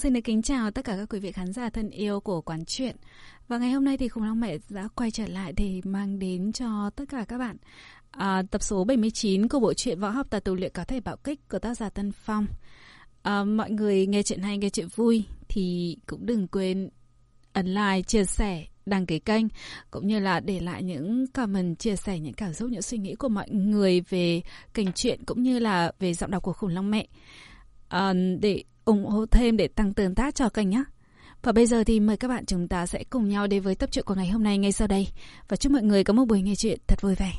xin được kính chào tất cả các quý vị khán giả thân yêu của Quán Chuyện. Và ngày hôm nay thì Khủng Long Mẹ đã quay trở lại để mang đến cho tất cả các bạn à, tập số 79 của bộ truyện Võ học tà tù luyện có thể bạo kích của tác giả Tân Phong. À, mọi người nghe chuyện hay, nghe chuyện vui thì cũng đừng quên ấn like, chia sẻ, đăng ký kênh cũng như là để lại những comment chia sẻ những cảm xúc những suy nghĩ của mọi người về kênh truyện cũng như là về giọng đọc của khủng long mẹ à, để ủng hộ thêm để tăng tương tác cho kênh nhé. Và bây giờ thì mời các bạn chúng ta sẽ cùng nhau đến với tập truyện của ngày hôm nay ngay sau đây. Và chúc mọi người có một buổi nghe chuyện thật vui vẻ.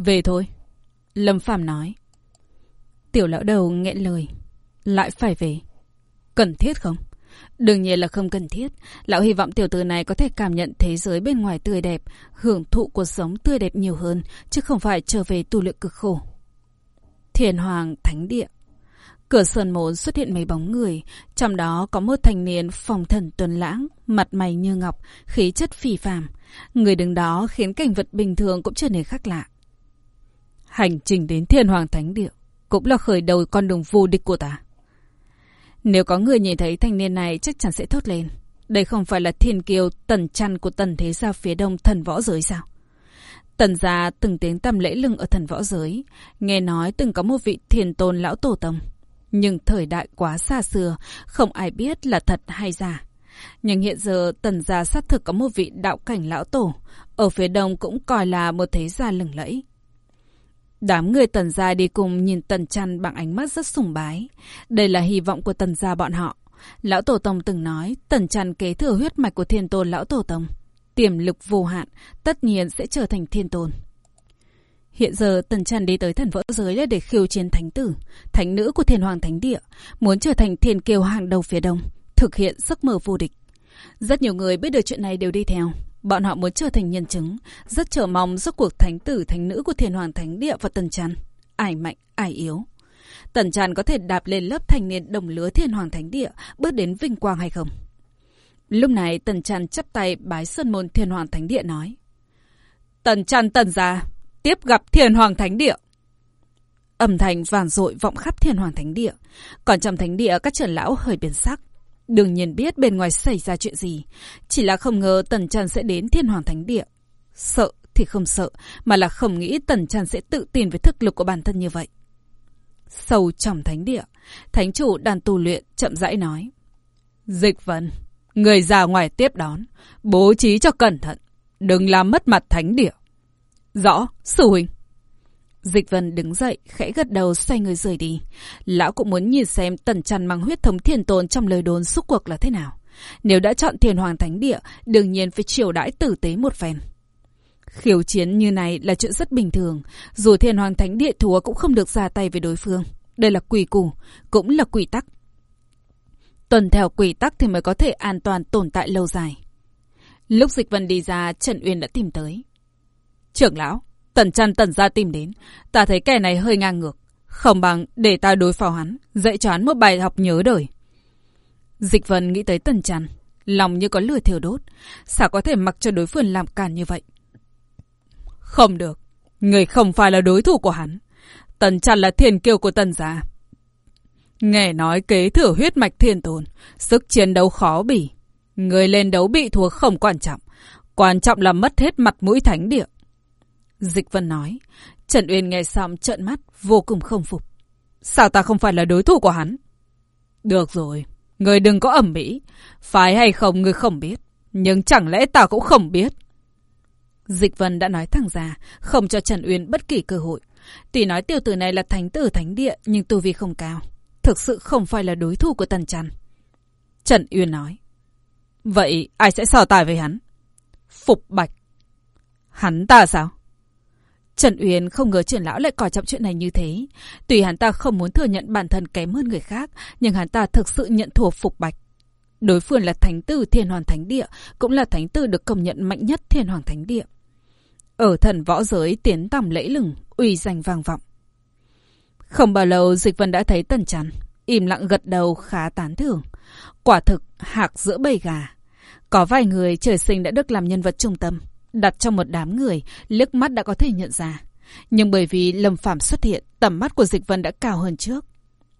Về thôi. Lâm Phàm nói. Tiểu lão đầu nghẹn lời. Lại phải về. Cần thiết không? Đương nhiên là không cần thiết. Lão hy vọng tiểu tử này có thể cảm nhận thế giới bên ngoài tươi đẹp, hưởng thụ cuộc sống tươi đẹp nhiều hơn, chứ không phải trở về tu luyện cực khổ. Thiền Hoàng Thánh Địa Cửa sơn môn xuất hiện mấy bóng người, trong đó có một thanh niên phòng thần tuần lãng, mặt mày như ngọc, khí chất phì phàm. Người đứng đó khiến cảnh vật bình thường cũng trở nên khác lạ. Hành trình đến thiên hoàng thánh địa cũng là khởi đầu con đường vô địch của ta. Nếu có người nhìn thấy thanh niên này chắc chắn sẽ thốt lên. Đây không phải là thiên kiều tần chăn của tần thế gia phía đông thần võ giới sao? Tần gia từng tiếng tăm lễ lưng ở thần võ giới, nghe nói từng có một vị thiền tôn lão tổ tông. Nhưng thời đại quá xa xưa, không ai biết là thật hay giả. Nhưng hiện giờ tần gia xác thực có một vị đạo cảnh lão tổ, ở phía đông cũng coi là một thế gia lừng lẫy. Đám người tần gia đi cùng nhìn tần chăn bằng ánh mắt rất sùng bái. Đây là hy vọng của tần gia bọn họ. Lão Tổ Tông từng nói tần chăn kế thừa huyết mạch của thiên tôn Lão Tổ Tông. Tiềm lực vô hạn, tất nhiên sẽ trở thành thiên tôn. Hiện giờ Tần Trần đi tới thần võ giới là để khiêu chiến thánh tử, thánh nữ của thiên hoàng thánh địa, muốn trở thành thiên kiều hàng đầu phía đông, thực hiện giấc mơ vô địch. Rất nhiều người biết được chuyện này đều đi theo. Bọn họ muốn trở thành nhân chứng, rất chờ mong giấc cuộc thánh tử thánh nữ của thiên hoàng thánh địa và Tần tràn Ai mạnh, ai yếu. Tần tràn có thể đạp lên lớp thành niên đồng lứa thiên hoàng thánh địa, bước đến vinh quang hay không? Lúc này Tần tràn chắp tay bái sơn môn thiên hoàng thánh địa nói. Tần tràn tần gia, tiếp gặp thiên hoàng thánh địa. Âm thanh vàng dội vọng khắp thiên hoàng thánh địa. Còn trong thánh địa các trưởng lão hơi biến sắc. Đương nhiên biết bên ngoài xảy ra chuyện gì. Chỉ là không ngờ Tần Trần sẽ đến thiên hoàng thánh địa. Sợ thì không sợ, mà là không nghĩ Tần Trần sẽ tự tin với thực lực của bản thân như vậy. Sâu trong thánh địa, thánh chủ đàn tu luyện chậm rãi nói. Dịch vân, người ra ngoài tiếp đón, bố trí cho cẩn thận, đừng làm mất mặt thánh địa. Rõ, sư huynh. Dịch vân đứng dậy, khẽ gật đầu xoay người rời đi. Lão cũng muốn nhìn xem tần trần mang huyết thống thiền tồn trong lời đồn xúc cuộc là thế nào. Nếu đã chọn thiền hoàng thánh địa, đương nhiên phải triều đãi tử tế một phen. Khiêu chiến như này là chuyện rất bình thường. Dù thiền hoàng thánh địa thua cũng không được ra tay với đối phương. Đây là quỷ củ, cũng là quỷ tắc. Tuần theo quỷ tắc thì mới có thể an toàn tồn tại lâu dài. Lúc dịch vân đi ra, Trần Uyên đã tìm tới. Trưởng lão, tần chăn tần ra tìm đến. Ta thấy kẻ này hơi ngang ngược. Không bằng để ta đối phó hắn, dạy cho hắn một bài học nhớ đời. Dịch vân nghĩ tới tần chăn. Lòng như có lửa thiêu đốt. Sao có thể mặc cho đối phương làm càn như vậy? Không được. Người không phải là đối thủ của hắn. Tần chăn là thiền kiêu của tần gia. Nghe nói kế thừa huyết mạch thiên tồn. Sức chiến đấu khó bỉ. Người lên đấu bị thua không quan trọng. Quan trọng là mất hết mặt mũi thánh địa. Dịch Vân nói. Trần Uyên nghe xong trợn mắt, vô cùng không phục. Sao ta không phải là đối thủ của hắn? Được rồi, người đừng có ẩm mỹ. Phải hay không người không biết. Nhưng chẳng lẽ ta cũng không biết? Dịch Vân đã nói thẳng ra, không cho Trần Uyên bất kỳ cơ hội. Tuy nói tiêu tử này là thánh tử thánh địa, nhưng tu vi không cao. Thực sự không phải là đối thủ của Tần Trần. Trần Uyên nói. Vậy ai sẽ so tài với hắn? Phục Bạch. Hắn ta sao? Trần Uyên không ngờ trưởng lão lại coi trọng chuyện này như thế. Tuy hắn ta không muốn thừa nhận bản thân kém hơn người khác, nhưng hắn ta thực sự nhận thua Phục Bạch. Đối phương là thánh tử Thiên Hoàng Thánh Địa, cũng là thánh tử được công nhận mạnh nhất Thiên Hoàng Thánh Địa. ở thần võ giới tiến tầm lẫy lừng, uy danh vang vọng. Không bao lâu Dịch Vân đã thấy Tần Chắn, im lặng gật đầu khá tán thưởng. Quả thực, hạc giữa bầy gà. Có vài người trời sinh đã được làm nhân vật trung tâm, đặt trong một đám người, liếc mắt đã có thể nhận ra. Nhưng bởi vì Lâm Phạm xuất hiện, tầm mắt của Dịch Vân đã cao hơn trước.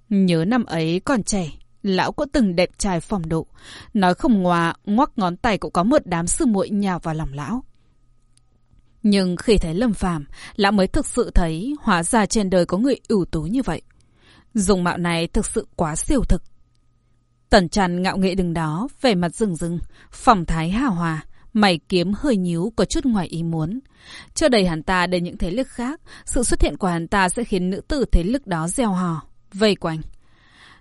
Nhớ năm ấy còn trẻ, lão có từng đẹp trai phong độ. Nói không ngoa, ngoắc ngón tay cũng có một đám sư muội nhào vào lòng lão. Nhưng khi thấy Lâm Phàm, lão mới thực sự thấy hóa ra trên đời có người ưu tú như vậy. Dùng mạo này thực sự quá siêu thực. Tần trần ngạo nghệ đứng đó, vẻ mặt rừng rừng, phòng thái hào hòa, mày kiếm hơi nhíu có chút ngoài ý muốn. Cho đầy hắn ta đến những thế lực khác, sự xuất hiện của hắn ta sẽ khiến nữ tử thế lực đó gieo hò, vây quanh.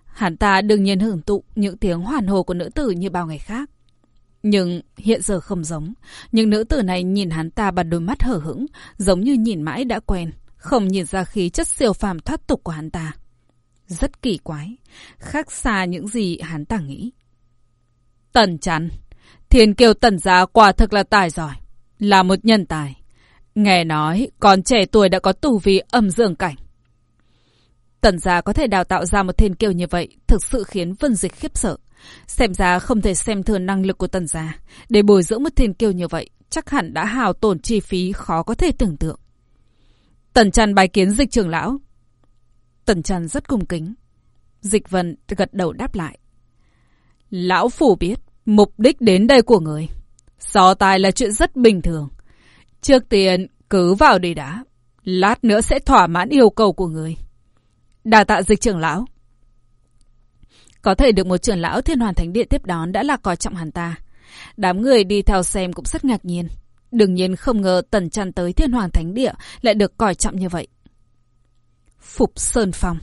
Hắn ta đương nhiên hưởng tụ những tiếng hoàn hồ của nữ tử như bao ngày khác. Nhưng hiện giờ không giống. Nhưng nữ tử này nhìn hắn ta bằng đôi mắt hở hững, giống như nhìn mãi đã quen, không nhìn ra khí chất siêu phàm thoát tục của hắn ta. Rất kỳ quái, khác xa những gì hắn ta nghĩ. Tần chắn, thiên kiều tần gia quả thực là tài giỏi, là một nhân tài. Nghe nói, còn trẻ tuổi đã có tù vi âm dương cảnh. Tần gia có thể đào tạo ra một thiên kiều như vậy, thực sự khiến Vân Dịch khiếp sợ. Xem ra không thể xem thường năng lực của tần gia. Để bồi dưỡng một thiên kiều như vậy, chắc hẳn đã hào tổn chi phí khó có thể tưởng tượng. Tần Trần bài kiến dịch trưởng lão. Tần Trần rất cung kính. Dịch Vân gật đầu đáp lại. Lão Phủ biết, mục đích đến đây của người. So tài là chuyện rất bình thường. Trước tiên, cứ vào đi đã. Lát nữa sẽ thỏa mãn yêu cầu của người. Đà tạ dịch trưởng lão. Có thể được một trưởng lão thiên hoàn thánh địa tiếp đón đã là coi trọng hắn ta. Đám người đi theo xem cũng rất ngạc nhiên. Đương nhiên không ngờ tần trăn tới thiên hoàng thánh địa lại được coi trọng như vậy. Phục Sơn Phong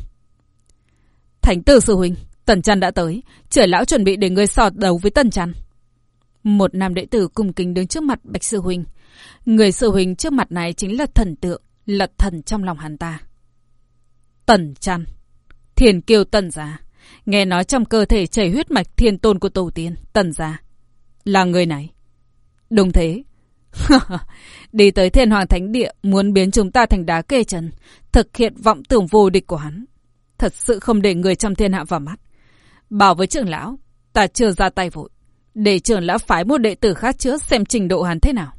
Thánh tử sư huynh, tần trăn đã tới. Trời lão chuẩn bị để người sọt đấu với tần trăn. Một nam đệ tử cung kính đứng trước mặt bạch sư huynh. Người sư huynh trước mặt này chính là thần tượng, là thần trong lòng hắn ta. Tần trăn Thiền kiêu tần giá Nghe nói trong cơ thể chảy huyết mạch thiên tôn của tổ tiên, tần gia. Là người này. Đúng thế. Đi tới thiên hoàng thánh địa muốn biến chúng ta thành đá kê chân, thực hiện vọng tưởng vô địch của hắn. Thật sự không để người trong thiên hạ vào mắt. Bảo với trưởng lão, ta chưa ra tay vội. Để trưởng lão phái một đệ tử khác trước xem trình độ hắn thế nào.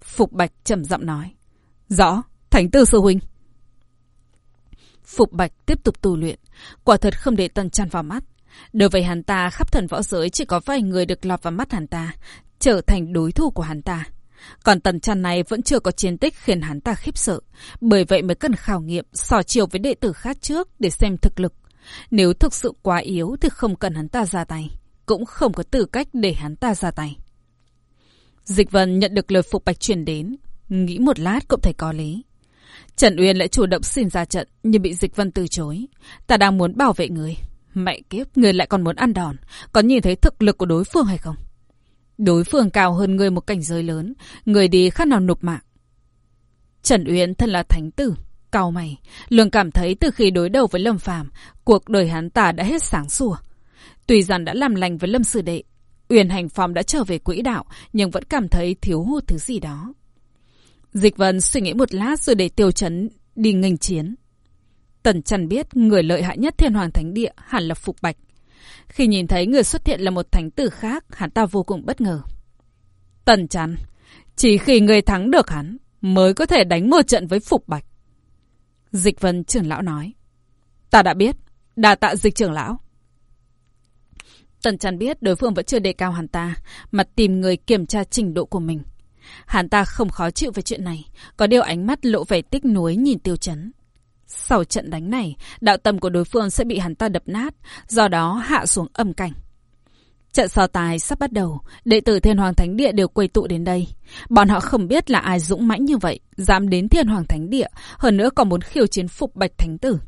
Phục Bạch trầm giọng nói. Rõ, thánh tư sư huynh. Phục Bạch tiếp tục tu luyện. Quả thật không để tần chăn vào mắt. Đối với hắn ta, khắp thần võ giới chỉ có vài người được lọt vào mắt hắn ta, trở thành đối thủ của hắn ta. Còn tần chăn này vẫn chưa có chiến tích khiến hắn ta khiếp sợ. Bởi vậy mới cần khảo nghiệm, sò chiều với đệ tử khác trước để xem thực lực. Nếu thực sự quá yếu thì không cần hắn ta ra tay. Cũng không có tư cách để hắn ta ra tay. Dịch vân nhận được lời phục bạch truyền đến. Nghĩ một lát cũng thấy có lý. Trần Uyên lại chủ động xin ra trận nhưng bị Dịch Vân từ chối. Ta đang muốn bảo vệ người. Mẹ kiếp, người lại còn muốn ăn đòn. Có nhìn thấy thực lực của đối phương hay không? Đối phương cao hơn người một cảnh giới lớn. Người đi khác nào nộp mạng. Trần Uyên thân là thánh tử. Cau mày. Lương cảm thấy từ khi đối đầu với Lâm Phàm cuộc đời hắn ta đã hết sáng sủa. Tuy rằng đã làm lành với Lâm Sư Đệ. Uyên hành phong đã trở về quỹ đạo nhưng vẫn cảm thấy thiếu hụt thứ gì đó. Dịch Vân suy nghĩ một lát rồi để tiêu chấn đi nghênh chiến. Tần Trần biết người lợi hại nhất thiên hoàng thánh địa hẳn là Phục Bạch. Khi nhìn thấy người xuất hiện là một thánh tử khác, hắn ta vô cùng bất ngờ. Tần Trần, chỉ khi người thắng được hắn mới có thể đánh một trận với Phục Bạch. Dịch Vân trưởng lão nói. Ta đã biết, đà tạ dịch trưởng lão. Tần Trần biết đối phương vẫn chưa đề cao hắn ta, mà tìm người kiểm tra trình độ của mình. Hắn ta không khó chịu về chuyện này, có điều ánh mắt lộ vẻ tích nuối nhìn tiêu chấn. Sau trận đánh này, đạo tâm của đối phương sẽ bị hắn ta đập nát, do đó hạ xuống âm cảnh. Trận so tài sắp bắt đầu, đệ tử Thiên Hoàng Thánh Địa đều quầy tụ đến đây. Bọn họ không biết là ai dũng mãnh như vậy, dám đến Thiên Hoàng Thánh Địa, hơn nữa còn muốn khiêu chiến Phục Bạch Thánh Tử.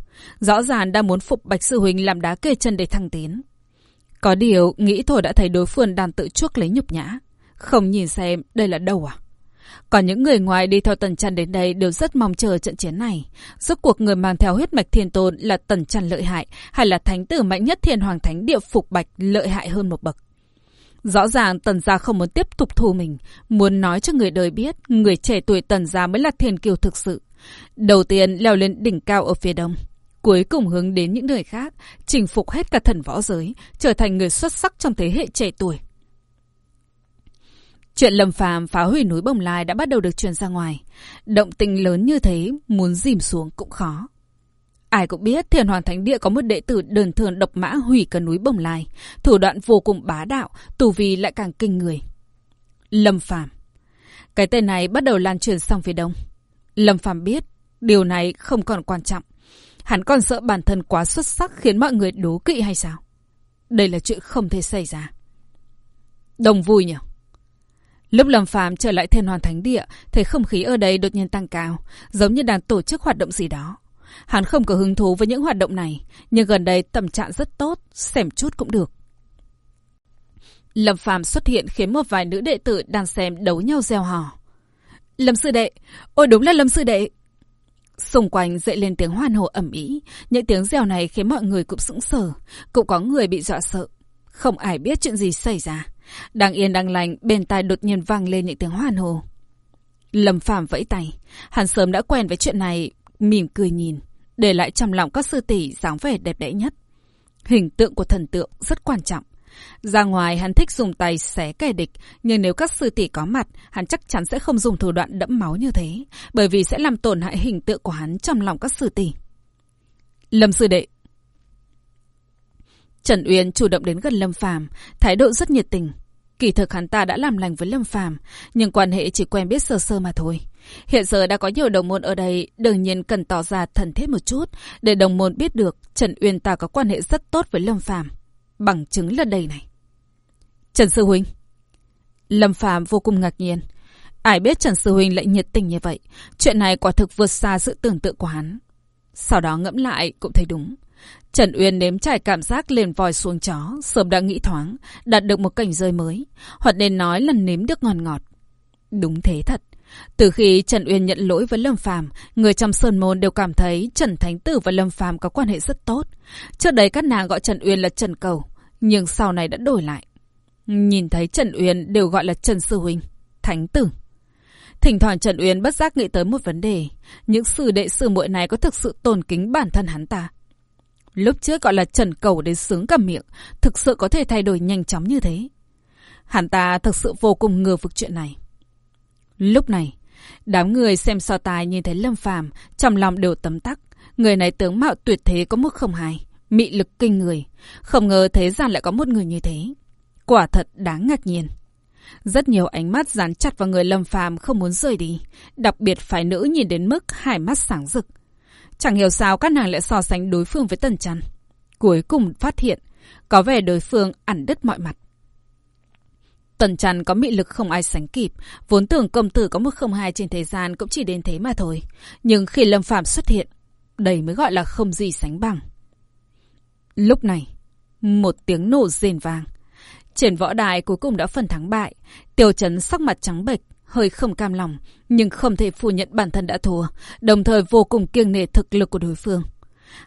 Rõ ràng đang muốn Phục Bạch Sư Huynh làm đá kê chân để thăng tiến. Có điều, nghĩ thôi đã thấy đối phương đang tự chuốc lấy nhục nhã. Không nhìn xem đây là đâu à? Còn những người ngoài đi theo Tần Trăn đến đây đều rất mong chờ trận chiến này. Rốt cuộc người mang theo huyết mạch thiên tôn là Tần Trăn lợi hại hay là thánh tử mạnh nhất thiên hoàng thánh địa phục bạch lợi hại hơn một bậc. Rõ ràng tần gia không muốn tiếp tục thù mình, muốn nói cho người đời biết người trẻ tuổi tần gia mới là thiên kiều thực sự. Đầu tiên leo lên đỉnh cao ở phía đông, cuối cùng hướng đến những nơi khác, chinh phục hết cả thần võ giới, trở thành người xuất sắc trong thế hệ trẻ tuổi. Chuyện Lâm Phàm phá hủy núi Bồng Lai đã bắt đầu được truyền ra ngoài. Động tình lớn như thế, muốn dìm xuống cũng khó. Ai cũng biết Thiền Hoàng Thánh Địa có một đệ tử đơn thường độc mã hủy cả núi Bồng Lai. Thủ đoạn vô cùng bá đạo, tù vi lại càng kinh người. Lâm Phàm Cái tên này bắt đầu lan truyền sang phía đông. Lâm Phàm biết, điều này không còn quan trọng. Hắn còn sợ bản thân quá xuất sắc khiến mọi người đố kỵ hay sao? Đây là chuyện không thể xảy ra. Đồng vui nhỉ? Lúc Lâm Phàm trở lại Thiên Hoàn Thánh Địa, thấy không khí ở đây đột nhiên tăng cao, giống như đang tổ chức hoạt động gì đó. Hắn không có hứng thú với những hoạt động này, nhưng gần đây tâm trạng rất tốt, xem chút cũng được. Lâm Phàm xuất hiện khiến một vài nữ đệ tử đang xem đấu nhau gieo hò. Lâm sư đệ, ôi đúng là Lâm sư đệ. Xung quanh dậy lên tiếng hoan hô ẩm ý, những tiếng reo này khiến mọi người cũng sững sờ, cũng có người bị dọa sợ. Không ai biết chuyện gì xảy ra. Đang yên đang lành, bên tai đột nhiên vang lên những tiếng hoan hô. Lâm Phàm vẫy tay, hắn sớm đã quen với chuyện này, mỉm cười nhìn, để lại trong lòng các sư tỷ dáng vẻ đẹp đẽ nhất. Hình tượng của thần tượng rất quan trọng. Ra ngoài hắn thích dùng tay xé kẻ địch, nhưng nếu các sư tỷ có mặt, hắn chắc chắn sẽ không dùng thủ đoạn đẫm máu như thế, bởi vì sẽ làm tổn hại hình tượng của hắn trong lòng các sư tỷ. Lâm sư đệ Trần Uyên chủ động đến gần Lâm Phàm, thái độ rất nhiệt tình. Kỳ thực hắn ta đã làm lành với Lâm Phàm, nhưng quan hệ chỉ quen biết sơ sơ mà thôi. Hiện giờ đã có nhiều đồng môn ở đây, đương nhiên cần tỏ ra thần thiết một chút, để đồng môn biết được Trần Uyên ta có quan hệ rất tốt với Lâm Phàm. Bằng chứng là đây này. Trần Sư Huynh Lâm Phàm vô cùng ngạc nhiên. Ai biết Trần Sư Huynh lại nhiệt tình như vậy. Chuyện này quả thực vượt xa sự tưởng tượng của hắn. Sau đó ngẫm lại cũng thấy đúng. Trần Uyên nếm trải cảm giác lên vòi xuống chó, sớm đã nghĩ thoáng, đạt được một cảnh rơi mới, hoặc nên nói là nếm được ngon ngọt. Đúng thế thật. Từ khi Trần Uyên nhận lỗi với Lâm Phàm, người trong Sơn Môn đều cảm thấy Trần Thánh Tử và Lâm Phàm có quan hệ rất tốt. Trước đây các nàng gọi Trần Uyên là Trần Cầu, nhưng sau này đã đổi lại. Nhìn thấy Trần Uyên đều gọi là Trần Sư Huynh, Thánh Tử. Thỉnh thoảng Trần Uyên bất giác nghĩ tới một vấn đề. Những sư đệ sư muội này có thực sự tôn kính bản thân hắn ta? Lúc trước gọi là trần cầu đến sướng cả miệng, thực sự có thể thay đổi nhanh chóng như thế. Hắn ta thực sự vô cùng ngờ vực chuyện này. Lúc này, đám người xem so tài nhìn thấy Lâm Phàm trong lòng đều tấm tắc. Người này tướng mạo tuyệt thế có mức không hài, mị lực kinh người. Không ngờ thế gian lại có một người như thế. Quả thật đáng ngạc nhiên. Rất nhiều ánh mắt dán chặt vào người Lâm Phàm không muốn rời đi, đặc biệt phải nữ nhìn đến mức hai mắt sáng rực. Chẳng hiểu sao các nàng lại so sánh đối phương với Tần Trăn. Cuối cùng phát hiện, có vẻ đối phương ẩn đứt mọi mặt. Tần Trăn có mị lực không ai sánh kịp, vốn tưởng công tử có một không hai trên thế gian cũng chỉ đến thế mà thôi. Nhưng khi Lâm Phạm xuất hiện, đây mới gọi là không gì sánh bằng. Lúc này, một tiếng nổ rền vang. Trên võ đài cuối cùng đã phần thắng bại, Tiêu Chấn sắc mặt trắng bệch, hơi không cam lòng, nhưng không thể phủ nhận bản thân đã thua, đồng thời vô cùng kiêng nể thực lực của đối phương.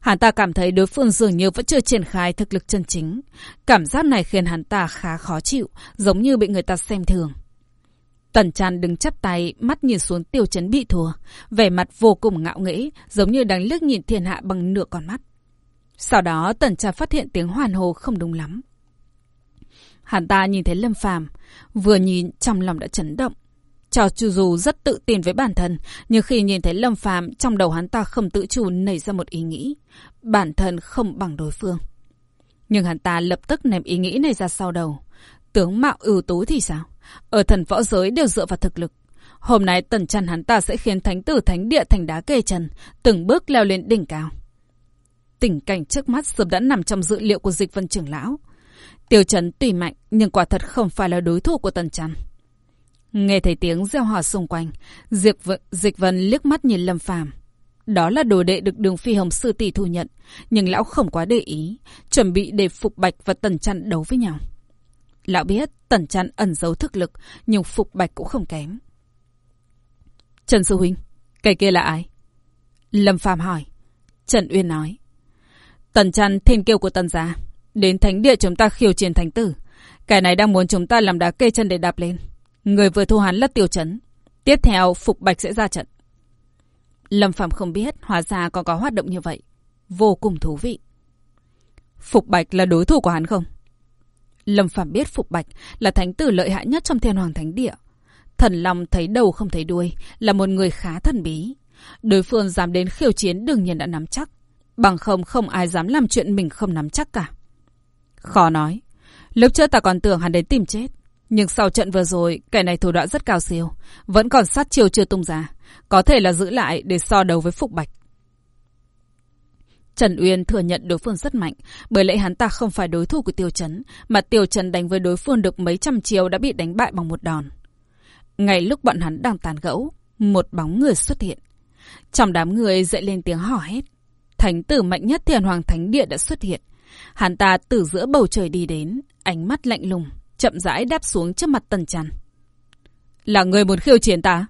Hắn ta cảm thấy đối phương dường như vẫn chưa triển khai thực lực chân chính. Cảm giác này khiến hắn ta khá khó chịu, giống như bị người ta xem thường. Tần tràn đứng chắp tay, mắt nhìn xuống tiêu chấn bị thua, vẻ mặt vô cùng ngạo nghễ, giống như đang liếc nhìn thiên hạ bằng nửa con mắt. Sau đó tần tràn phát hiện tiếng hoàn hồ không đúng lắm. Hắn ta nhìn thấy Lâm Phàm, vừa nhìn trong lòng đã chấn động, cho dù rất tự tin với bản thân, nhưng khi nhìn thấy Lâm Phàm trong đầu hắn ta không tự chủ nảy ra một ý nghĩ. Bản thân không bằng đối phương. Nhưng hắn ta lập tức ném ý nghĩ này ra sau đầu. Tướng mạo ưu tú thì sao? Ở thần võ giới đều dựa vào thực lực. Hôm nay tần trần hắn ta sẽ khiến thánh tử thánh địa thành đá kê chân, từng bước leo lên đỉnh cao. Tình cảnh trước mắt sớm đã nằm trong dự liệu của dịch vân trưởng lão. Tiêu trần tùy mạnh nhưng quả thật không phải là đối thủ của tần trần. Nghe thấy tiếng reo hò xung quanh, Diệp v... Dịch Vân liếc mắt nhìn Lâm Phàm. Đó là đồ đệ được đường phi hồng sư tỷ thu nhận, nhưng lão không quá để ý, chuẩn bị để Phục Bạch và Tần Trăn đấu với nhau. Lão biết Tần Trăn ẩn giấu thực lực, nhưng Phục Bạch cũng không kém. Trần Sư Huynh, cái kia là ai? Lâm Phàm hỏi. Trần Uyên nói. Tần Trăn thiên kiêu của Tần gia, đến thánh địa chúng ta khiêu chiến thánh tử. Kẻ này đang muốn chúng ta làm đá kê chân để đạp lên. Người vừa thu hắn là tiêu chấn. Tiếp theo, Phục Bạch sẽ ra trận. Lâm Phạm không biết, hóa ra còn có hoạt động như vậy. Vô cùng thú vị. Phục Bạch là đối thủ của hắn không? Lâm Phạm biết Phục Bạch là thánh tử lợi hại nhất trong thiên hoàng thánh địa. Thần Long thấy đầu không thấy đuôi, là một người khá thần bí. Đối phương dám đến khiêu chiến đương nhiên đã nắm chắc. Bằng không không ai dám làm chuyện mình không nắm chắc cả. Khó nói. Lúc trước ta còn tưởng hắn đến tìm chết. Nhưng sau trận vừa rồi, kẻ này thủ đoạn rất cao siêu. Vẫn còn sát chiêu chưa tung ra. Có thể là giữ lại để so đấu với Phục Bạch. Trần Uyên thừa nhận đối phương rất mạnh, bởi lẽ hắn ta không phải đối thủ của Tiêu Trấn, mà Tiêu Trấn đánh với đối phương được mấy trăm chiêu đã bị đánh bại bằng một đòn. Ngay lúc bọn hắn đang tàn gẫu, một bóng người xuất hiện. Trong đám người dậy lên tiếng hò hét. Thánh tử mạnh nhất thiền hoàng thánh địa đã xuất hiện. Hắn ta từ giữa bầu trời đi đến, ánh mắt lạnh lùng, chậm rãi đáp xuống trước mặt Tần Trăn. Là người muốn khiêu chiến ta?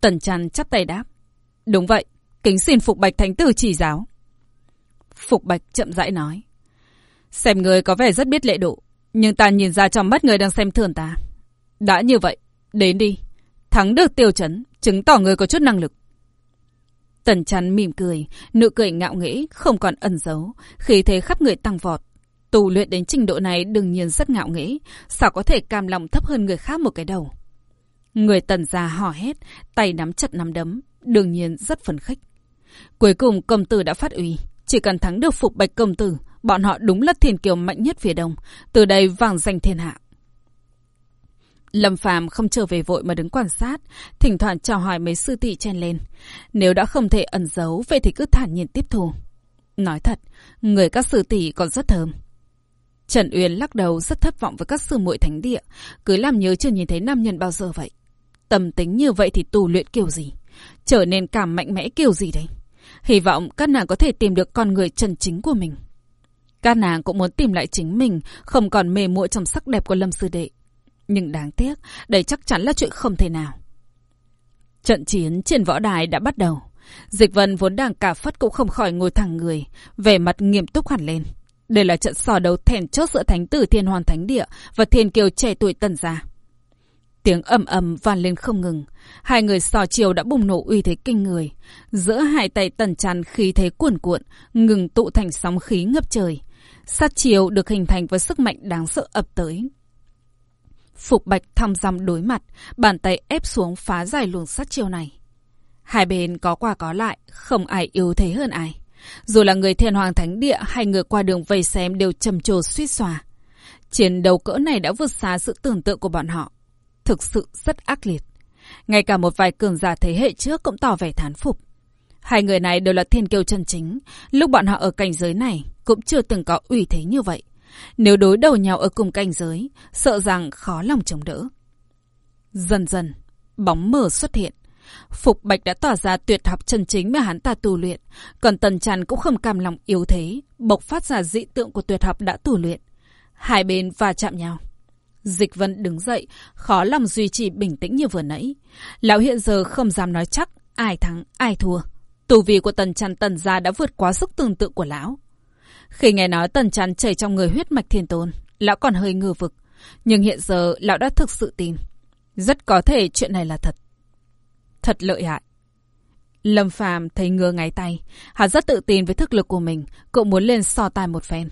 Tần Trăn chắp tay đáp. Đúng vậy, kính xin Phục Bạch Thánh Tử chỉ giáo. Phục Bạch chậm rãi nói. Xem người có vẻ rất biết lệ độ, nhưng ta nhìn ra trong mắt người đang xem thường ta. Đã như vậy, đến đi. Thắng được tiêu chấn, chứng tỏ người có chút năng lực. Tần chắn mỉm cười, nụ cười ngạo nghễ, không còn ẩn giấu, khí thế khắp người tăng vọt. Tù luyện đến trình độ này đương nhiên rất ngạo nghễ, sao có thể cam lòng thấp hơn người khác một cái đầu. Người tần già hò hét, tay nắm chặt nắm đấm, đương nhiên rất phấn khích. Cuối cùng công tử đã phát uy, chỉ cần thắng được phục bạch công tử, bọn họ đúng là thiên kiều mạnh nhất phía đông, từ đây vàng danh thiên hạ. Lâm Phàm không trở về vội mà đứng quan sát, thỉnh thoảng chào hỏi mấy sư tỷ chen lên. Nếu đã không thể ẩn giấu, vậy thì cứ thản nhiên tiếp thu. Nói thật, người các sư tỷ còn rất thơm. Trần Uyên lắc đầu rất thất vọng với các sư muội thánh địa, cứ làm nhớ chưa nhìn thấy nam nhân bao giờ vậy. Tâm tính như vậy thì tù luyện kiểu gì? Trở nên cảm mạnh mẽ kiểu gì đấy? Hy vọng các nàng có thể tìm được con người chân chính của mình. Các nàng cũng muốn tìm lại chính mình, không còn mê muội trong sắc đẹp của Lâm Sư Đệ. Nhưng đáng tiếc, đây chắc chắn là chuyện không thể nào. Trận chiến trên võ đài đã bắt đầu. Dịch vân vốn đang cả phất cũng không khỏi ngồi thẳng người, vẻ mặt nghiêm túc hẳn lên. Đây là trận sò đấu thèn chốt giữa thánh tử thiên hoàn thánh địa và thiên kiều trẻ tuổi tần gia. Tiếng ầm ầm vang lên không ngừng. Hai người sò chiều đã bùng nổ uy thế kinh người. Giữa hai tay tần tràn khí thế cuồn cuộn, ngừng tụ thành sóng khí ngập trời. Sát chiều được hình thành với sức mạnh đáng sợ ập tới. Phục Bạch thăm dăm đối mặt, bàn tay ép xuống phá giải luồng sát chiều này. Hai bên có qua có lại, không ai yếu thế hơn ai. Dù là người thiên hoàng thánh địa hay người qua đường vây xem đều trầm trồ suýt xòa. Chiến đấu cỡ này đã vượt xa sự tưởng tượng của bọn họ. Thực sự rất ác liệt. Ngay cả một vài cường giả thế hệ trước cũng tỏ vẻ thán phục. Hai người này đều là thiên kiêu chân chính. Lúc bọn họ ở cảnh giới này cũng chưa từng có uy thế như vậy. Nếu đối đầu nhau ở cùng cảnh giới, sợ rằng khó lòng chống đỡ. Dần dần, bóng mờ xuất hiện. Phục Bạch đã tỏ ra tuyệt học chân chính mà hắn ta tu luyện, còn Tần Trần cũng không cam lòng yếu thế, bộc phát ra dị tượng của tuyệt học đã tu luyện. Hai bên va chạm nhau. Dịch Vân đứng dậy, khó lòng duy trì bình tĩnh như vừa nãy. Lão hiện giờ không dám nói chắc ai thắng, ai thua. Tù vi của Tần Trần Tần gia đã vượt quá sức tưởng tượng của lão. Khi nghe nói Tần Trần chảy trong người huyết mạch thiên tôn, lão còn hơi ngờ vực. Nhưng hiện giờ lão đã thực sự tin. Rất có thể chuyện này là thật. Thật lợi hại. Lâm Phàm thấy ngứa ngáy tay. Hắn rất tự tin với thực lực của mình, cậu muốn lên so tài một phen.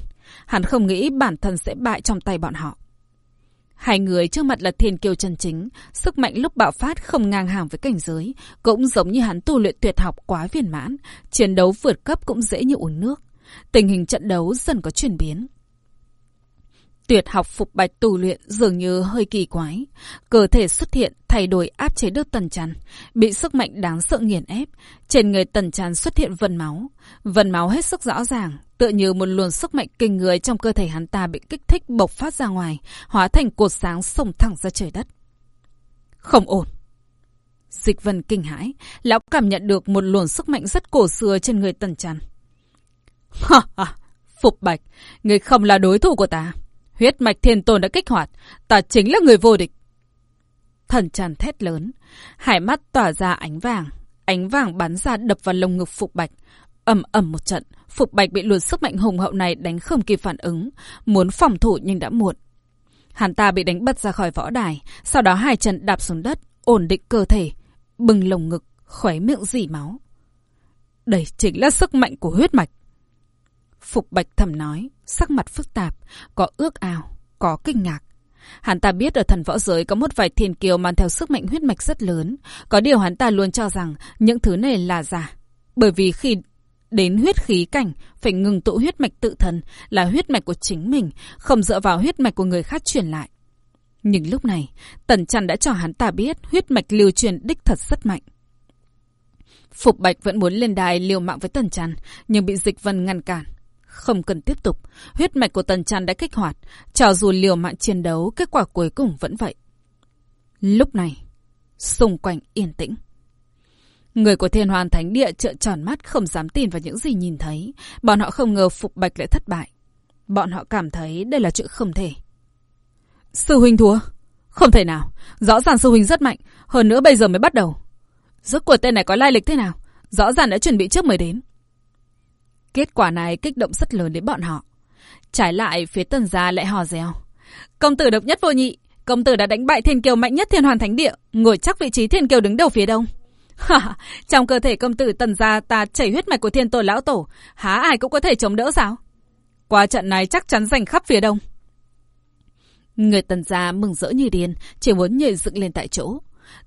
Hắn không nghĩ bản thân sẽ bại trong tay bọn họ. Hai người trước mặt là thiên kiêu chân chính, sức mạnh lúc bạo phát không ngang hàng với cảnh giới, cũng giống như hắn tu luyện tuyệt học quá viên mãn, chiến đấu vượt cấp cũng dễ như uống nước. Tình hình trận đấu dần có chuyển biến. Tuyệt học phục bạch tù luyện dường như hơi kỳ quái. Cơ thể xuất hiện thay đổi áp chế được tần chắn, bị sức mạnh đáng sợ nghiền ép. Trên người tần chắn xuất hiện vần máu. Vần máu hết sức rõ ràng, tựa như một luồng sức mạnh kinh người trong cơ thể hắn ta bị kích thích bộc phát ra ngoài, hóa thành cột sáng sông thẳng ra trời đất. Không ổn. Dịch vân kinh hãi, lão cảm nhận được một luồng sức mạnh rất cổ xưa trên người tần chắn. Ha ha, Phục Bạch, người không là đối thủ của ta. Huyết mạch thiên tôn đã kích hoạt, ta chính là người vô địch. Thần tràn thét lớn, hải mắt tỏa ra ánh vàng, ánh vàng bắn ra đập vào lồng ngực Phục Bạch. ầm ầm một trận, Phục Bạch bị luồn sức mạnh hùng hậu này đánh không kịp phản ứng, muốn phòng thủ nhưng đã muộn. Hắn ta bị đánh bật ra khỏi võ đài, sau đó hai chân đạp xuống đất, ổn định cơ thể, bừng lồng ngực, khóe miệng dỉ máu. Đây chính là sức mạnh của huyết mạch. Phục Bạch thầm nói, sắc mặt phức tạp, có ước ao, có kinh ngạc. Hắn ta biết ở thần võ giới có một vài thiên kiều mang theo sức mạnh huyết mạch rất lớn. Có điều hắn ta luôn cho rằng những thứ này là giả. Bởi vì khi đến huyết khí cảnh, phải ngừng tụ huyết mạch tự thân là huyết mạch của chính mình, không dựa vào huyết mạch của người khác truyền lại. Nhưng lúc này, Tần Trăn đã cho hắn ta biết huyết mạch lưu truyền đích thật rất mạnh. Phục Bạch vẫn muốn lên đài liều mạng với Tần Trăn, nhưng bị Dịch Vân ngăn cản. Không cần tiếp tục, huyết mạch của Tần Trăn đã kích hoạt, cho dù liều mạng chiến đấu, kết quả cuối cùng vẫn vậy. Lúc này, xung quanh yên tĩnh. Người của thiên hoàn thánh địa trợn tròn mắt không dám tin vào những gì nhìn thấy. Bọn họ không ngờ Phục Bạch lại thất bại. Bọn họ cảm thấy đây là chuyện không thể. Sư huynh thua? Không thể nào. Rõ ràng sư huynh rất mạnh. Hơn nữa bây giờ mới bắt đầu. Rốt cuộc tên này có lai lịch thế nào? Rõ ràng đã chuẩn bị trước mới đến. Kết quả này kích động rất lớn đến bọn họ. Trái lại, phía tần gia lại hò reo. Công tử độc nhất vô nhị. Công tử đã đánh bại thiên kiều mạnh nhất thiên hoàn thánh địa. Ngồi chắc vị trí thiên kiều đứng đầu phía đông. Trong cơ thể công tử tần gia ta chảy huyết mạch của thiên tổ lão tổ. Há ai cũng có thể chống đỡ sao? Qua trận này chắc chắn giành khắp phía đông. Người tần gia mừng rỡ như điên, chỉ muốn nhảy dựng lên tại chỗ.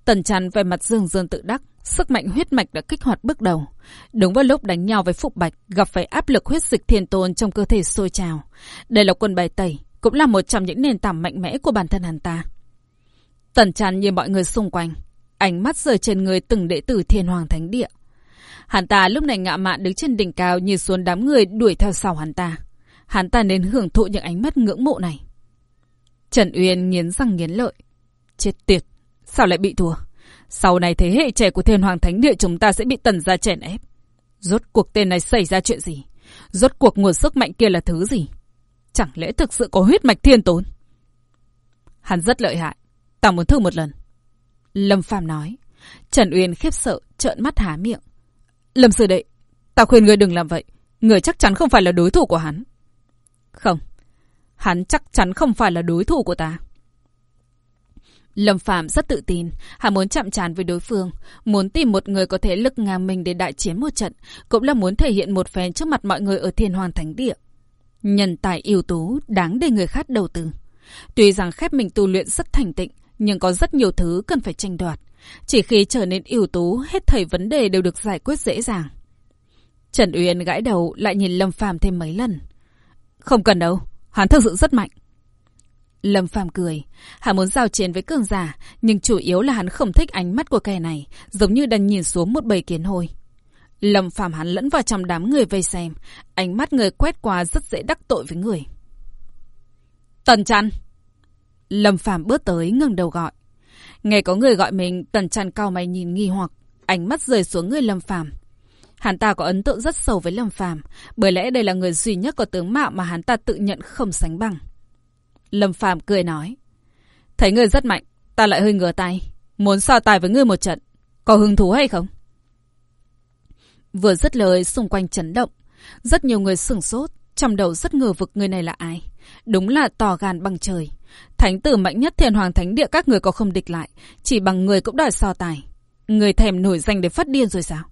Tần chăn về mặt dương dương tự đắc, sức mạnh huyết mạch đã kích hoạt bước đầu. Đúng vào lúc đánh nhau với Phục Bạch, gặp phải áp lực huyết dịch thiên tôn trong cơ thể sôi trào. Đây là quân bài tẩy, cũng là một trong những nền tảng mạnh mẽ của bản thân hắn ta. Tần tràn nhìn mọi người xung quanh, ánh mắt rơi trên người từng đệ tử thiên hoàng thánh địa. Hắn ta lúc này ngạ mạn đứng trên đỉnh cao nhìn xuống đám người đuổi theo sau hắn ta. Hắn ta nên hưởng thụ những ánh mắt ngưỡng mộ này. Trần Uyên nghiến răng nghiến lợi. Chết tiệt, sao lại bị thua? Sau này thế hệ trẻ của thiên hoàng thánh địa chúng ta sẽ bị tần ra chèn ép. Rốt cuộc tên này xảy ra chuyện gì? Rốt cuộc nguồn sức mạnh kia là thứ gì? Chẳng lẽ thực sự có huyết mạch thiên tốn? Hắn rất lợi hại. Ta muốn thử một lần. Lâm Phàm nói. Trần Uyên khiếp sợ, trợn mắt há miệng. Lâm sư đệ, ta khuyên ngươi đừng làm vậy. Người chắc chắn không phải là đối thủ của hắn. Không, hắn chắc chắn không phải là đối thủ của ta. Lâm Phạm rất tự tin, hắn muốn chạm trán với đối phương, muốn tìm một người có thể lực ngang mình để đại chiến một trận, cũng là muốn thể hiện một phen trước mặt mọi người ở Thiên Hoàng Thánh Địa. Nhân tài ưu tú, đáng để người khác đầu tư. Tuy rằng khép mình tu luyện rất thành tịnh, nhưng có rất nhiều thứ cần phải tranh đoạt. Chỉ khi trở nên ưu tú, hết thảy vấn đề đều được giải quyết dễ dàng. Trần Uyên gãi đầu lại nhìn Lâm Phàm thêm mấy lần. Không cần đâu, hắn thực sự rất mạnh. Lâm Phàm cười, hắn muốn giao chiến với cường giả, nhưng chủ yếu là hắn không thích ánh mắt của kẻ này, giống như đang nhìn xuống một bầy kiến hôi. Lâm Phàm hắn lẫn vào trong đám người vây xem, ánh mắt người quét qua rất dễ đắc tội với người. Tần Trăn Lâm Phàm bước tới ngừng đầu gọi. Nghe có người gọi mình, Tần Trăn cao mày nhìn nghi hoặc, ánh mắt rơi xuống người Lâm Phàm. Hắn ta có ấn tượng rất sâu với Lâm Phàm, bởi lẽ đây là người duy nhất có tướng mạo mà hắn ta tự nhận không sánh bằng. Lâm Phàm cười nói, thấy ngươi rất mạnh, ta lại hơi ngửa tay, muốn so tài với ngươi một trận, có hứng thú hay không? Vừa dứt lời, xung quanh chấn động, rất nhiều người sửng sốt, trong đầu rất ngờ vực người này là ai. Đúng là tò gan bằng trời. Thánh tử mạnh nhất thiên hoàng thánh địa các người có không địch lại, chỉ bằng người cũng đòi so tài. Người thèm nổi danh để phát điên rồi sao?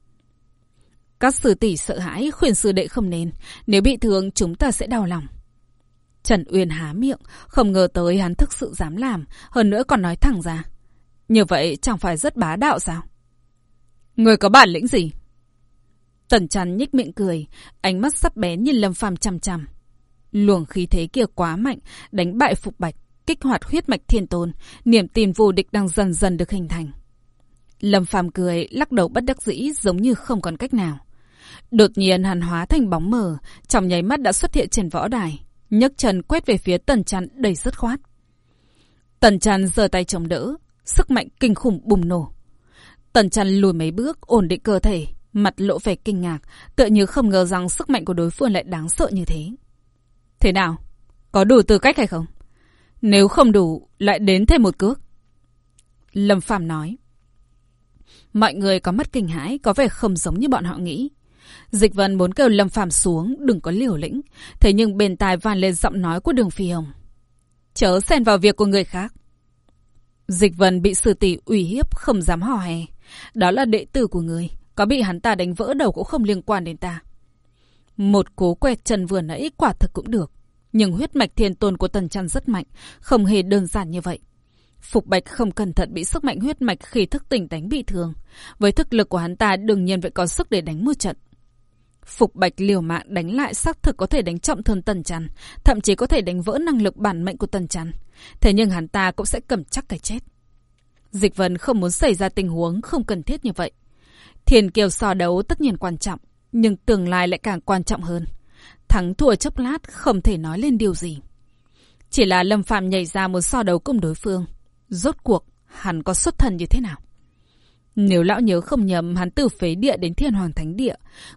Các sư tỷ sợ hãi khuyên sư đệ không nên, nếu bị thương chúng ta sẽ đau lòng. Trần Uyên há miệng, không ngờ tới hắn thực sự dám làm, hơn nữa còn nói thẳng ra. Như vậy chẳng phải rất bá đạo sao? Người có bản lĩnh gì? Tần chắn nhích miệng cười, ánh mắt sắp bén nhìn Lâm Phàm chằm chằm. Luồng khí thế kia quá mạnh, đánh bại Phục Bạch, kích hoạt huyết mạch thiên tôn, niềm tin vô địch đang dần dần được hình thành. Lâm Phàm cười, lắc đầu bất đắc dĩ giống như không còn cách nào. Đột nhiên hắn hóa thành bóng mờ, trong nháy mắt đã xuất hiện trên võ đài, nhấc chân quét về phía Tần chăn đầy dứt khoát. Tần chăn giơ tay chống đỡ, sức mạnh kinh khủng bùng nổ. Tần chăn lùi mấy bước, ổn định cơ thể, mặt lộ vẻ kinh ngạc, tựa như không ngờ rằng sức mạnh của đối phương lại đáng sợ như thế. Thế nào? Có đủ tư cách hay không? Nếu không đủ, lại đến thêm một cước. Lâm Phàm nói. Mọi người có mắt kinh hãi, có vẻ không giống như bọn họ nghĩ. Dịch Vân muốn kêu Lâm Phàm xuống, đừng có liều lĩnh. Thế nhưng bên tai vang lên giọng nói của Đường Phi Hồng. Chớ xen vào việc của người khác. Dịch vân bị sư tỷ uy hiếp không dám hò hè. Đó là đệ tử của người. Có bị hắn ta đánh vỡ đầu cũng không liên quan đến ta. Một cố quẹt chân vừa nãy quả thực cũng được. Nhưng huyết mạch thiên tôn của tần trăn rất mạnh. Không hề đơn giản như vậy. Phục Bạch không cẩn thận bị sức mạnh huyết mạch khi thức tỉnh đánh bị thương. Với thực lực của hắn ta đương nhiên phải có sức để đánh một trận. Phục Bạch liều mạng đánh lại xác thực có thể đánh trọng thương Tần Trăn, thậm chí có thể đánh vỡ năng lực bản mệnh của Tần Trăn. Thế nhưng hắn ta cũng sẽ cầm chắc cái chết. Dịch Vân không muốn xảy ra tình huống không cần thiết như vậy. Thiền kiều so đấu tất nhiên quan trọng, nhưng tương lai lại càng quan trọng hơn. Thắng thua chốc lát không thể nói lên điều gì. Chỉ là Lâm Phạm nhảy ra một so đấu cùng đối phương. Rốt cuộc, hắn có xuất thần như thế nào? Nếu lão nhớ không nhầm, hắn từ phế địa đến thiên hoàng thánh địa.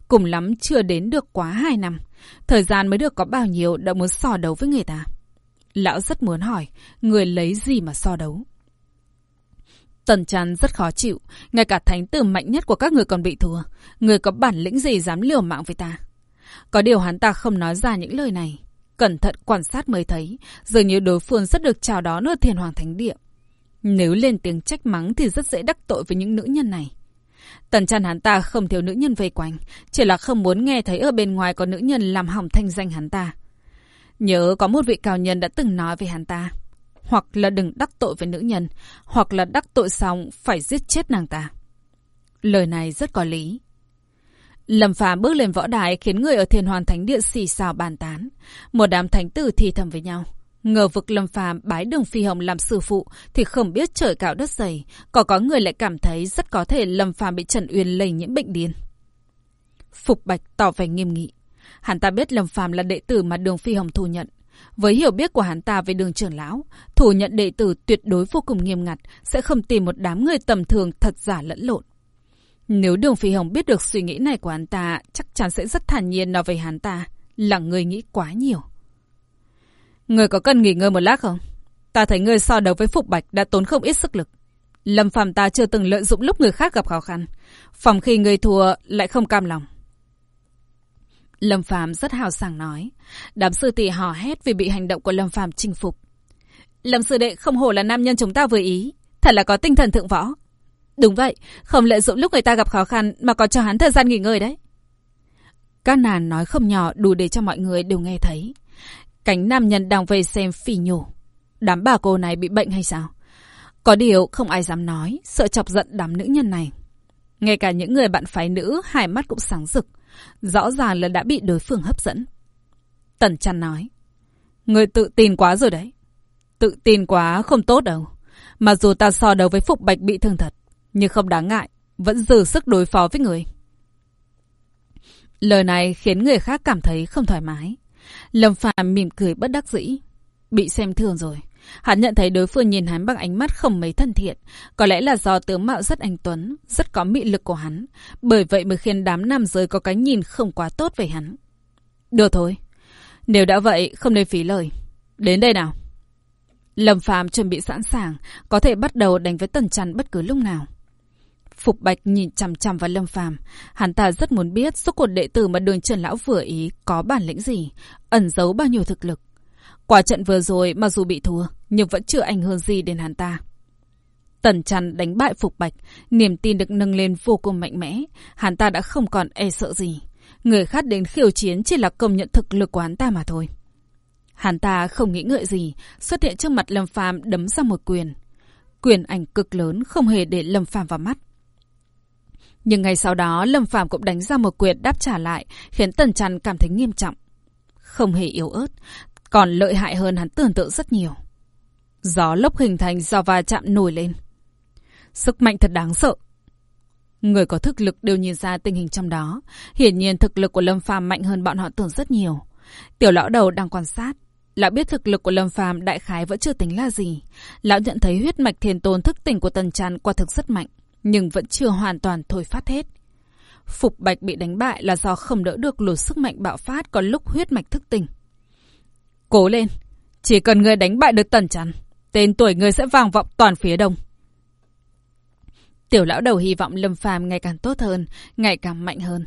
Cùng lắm chưa đến được quá hai năm. Thời gian mới được có bao nhiêu đã muốn so đấu với người ta. Lão rất muốn hỏi, người lấy gì mà so đấu? Tần chăn rất khó chịu, ngay cả thánh tử mạnh nhất của các người còn bị thua. Người có bản lĩnh gì dám liều mạng với ta? Có điều hắn ta không nói ra những lời này. Cẩn thận quan sát mới thấy, dường như đối phương rất được chào đón ở thiên hoàng thánh địa. Nếu lên tiếng trách mắng thì rất dễ đắc tội với những nữ nhân này. Tần chăn hắn ta không thiếu nữ nhân vây quanh, chỉ là không muốn nghe thấy ở bên ngoài có nữ nhân làm hỏng thanh danh hắn ta. Nhớ có một vị cao nhân đã từng nói với hắn ta, hoặc là đừng đắc tội với nữ nhân, hoặc là đắc tội xong phải giết chết nàng ta. Lời này rất có lý. Lâm phàm bước lên võ đài khiến người ở thiên hoàn thánh địa xì xào bàn tán. Một đám thánh tử thì thầm với nhau. Ngờ vực Lâm Phàm bái Đường Phi Hồng làm sư phụ thì không biết trời cao đất dày, có có người lại cảm thấy rất có thể Lâm Phàm bị Trần Uyên lây nhiễm bệnh điên. Phục Bạch tỏ vẻ nghiêm nghị. Hắn ta biết Lâm Phàm là đệ tử mà Đường Phi Hồng thu nhận. Với hiểu biết của hắn ta về đường trưởng lão, thủ nhận đệ tử tuyệt đối vô cùng nghiêm ngặt, sẽ không tìm một đám người tầm thường thật giả lẫn lộn. Nếu Đường Phi Hồng biết được suy nghĩ này của hắn ta, chắc chắn sẽ rất thản nhiên nói về hắn ta, là người nghĩ quá nhiều. Người có cần nghỉ ngơi một lát không? Ta thấy người so đấu với Phục Bạch đã tốn không ít sức lực. Lâm Phàm ta chưa từng lợi dụng lúc người khác gặp khó khăn. Phòng khi người thua lại không cam lòng. Lâm Phàm rất hào sảng nói. Đám sư tỷ hò hét vì bị hành động của Lâm Phàm chinh phục. Lâm sư đệ không hổ là nam nhân chúng ta vừa ý. Thật là có tinh thần thượng võ. Đúng vậy, không lợi dụng lúc người ta gặp khó khăn mà còn cho hắn thời gian nghỉ ngơi đấy. Các nàng nói không nhỏ đủ để cho mọi người đều nghe thấy. Cánh nam nhân đang về xem phỉ nhổ. Đám bà cô này bị bệnh hay sao? Có điều không ai dám nói, sợ chọc giận đám nữ nhân này. Ngay cả những người bạn phái nữ, hai mắt cũng sáng rực. Rõ ràng là đã bị đối phương hấp dẫn. Tần chăn nói. Người tự tin quá rồi đấy. Tự tin quá không tốt đâu. Mặc dù ta so đấu với Phục Bạch bị thương thật, nhưng không đáng ngại, vẫn dư sức đối phó với người. Lời này khiến người khác cảm thấy không thoải mái. Lâm Phàm mỉm cười bất đắc dĩ. Bị xem thường rồi. Hắn nhận thấy đối phương nhìn hắn bằng ánh mắt không mấy thân thiện. Có lẽ là do tướng mạo rất anh Tuấn, rất có mị lực của hắn. Bởi vậy mới khiến đám nam giới có cái nhìn không quá tốt về hắn. Được thôi. Nếu đã vậy, không nên phí lời. Đến đây nào. Lâm Phàm chuẩn bị sẵn sàng, có thể bắt đầu đánh với Tần Trăn bất cứ lúc nào. Phục Bạch nhìn chằm chằm vào Lâm Phàm, hắn ta rất muốn biết số cuộc đệ tử mà Đường Trần lão vừa ý có bản lĩnh gì, ẩn giấu bao nhiêu thực lực. Quả trận vừa rồi mặc dù bị thua, nhưng vẫn chưa ảnh hưởng gì đến hắn ta. Tần trần đánh bại Phục Bạch, niềm tin được nâng lên vô cùng mạnh mẽ, hắn ta đã không còn e sợ gì. Người khác đến khiêu chiến chỉ là công nhận thực lực của hắn ta mà thôi. Hắn ta không nghĩ ngợi gì, xuất hiện trước mặt Lâm Phàm đấm ra một quyền. Quyền ảnh cực lớn không hề để Lâm Phàm vào mắt. Nhưng ngày sau đó, Lâm Phàm cũng đánh ra một quyền đáp trả lại, khiến Tần Trăn cảm thấy nghiêm trọng. Không hề yếu ớt, còn lợi hại hơn hắn tưởng tượng rất nhiều. Gió lốc hình thành do va chạm nổi lên. Sức mạnh thật đáng sợ. Người có thực lực đều nhìn ra tình hình trong đó. Hiển nhiên thực lực của Lâm Phàm mạnh hơn bọn họ tưởng rất nhiều. Tiểu lão đầu đang quan sát. Lão biết thực lực của Lâm Phàm đại khái vẫn chưa tính là gì. Lão nhận thấy huyết mạch thiền tôn thức tỉnh của Tần Trăn quả thực rất mạnh nhưng vẫn chưa hoàn toàn thôi phát hết. Phục Bạch bị đánh bại là do không đỡ được lột sức mạnh bạo phát có lúc huyết mạch thức tỉnh. Cố lên, chỉ cần người đánh bại được tần chắn, tên tuổi người sẽ vang vọng toàn phía đông. Tiểu lão đầu hy vọng Lâm Phàm ngày càng tốt hơn, ngày càng mạnh hơn.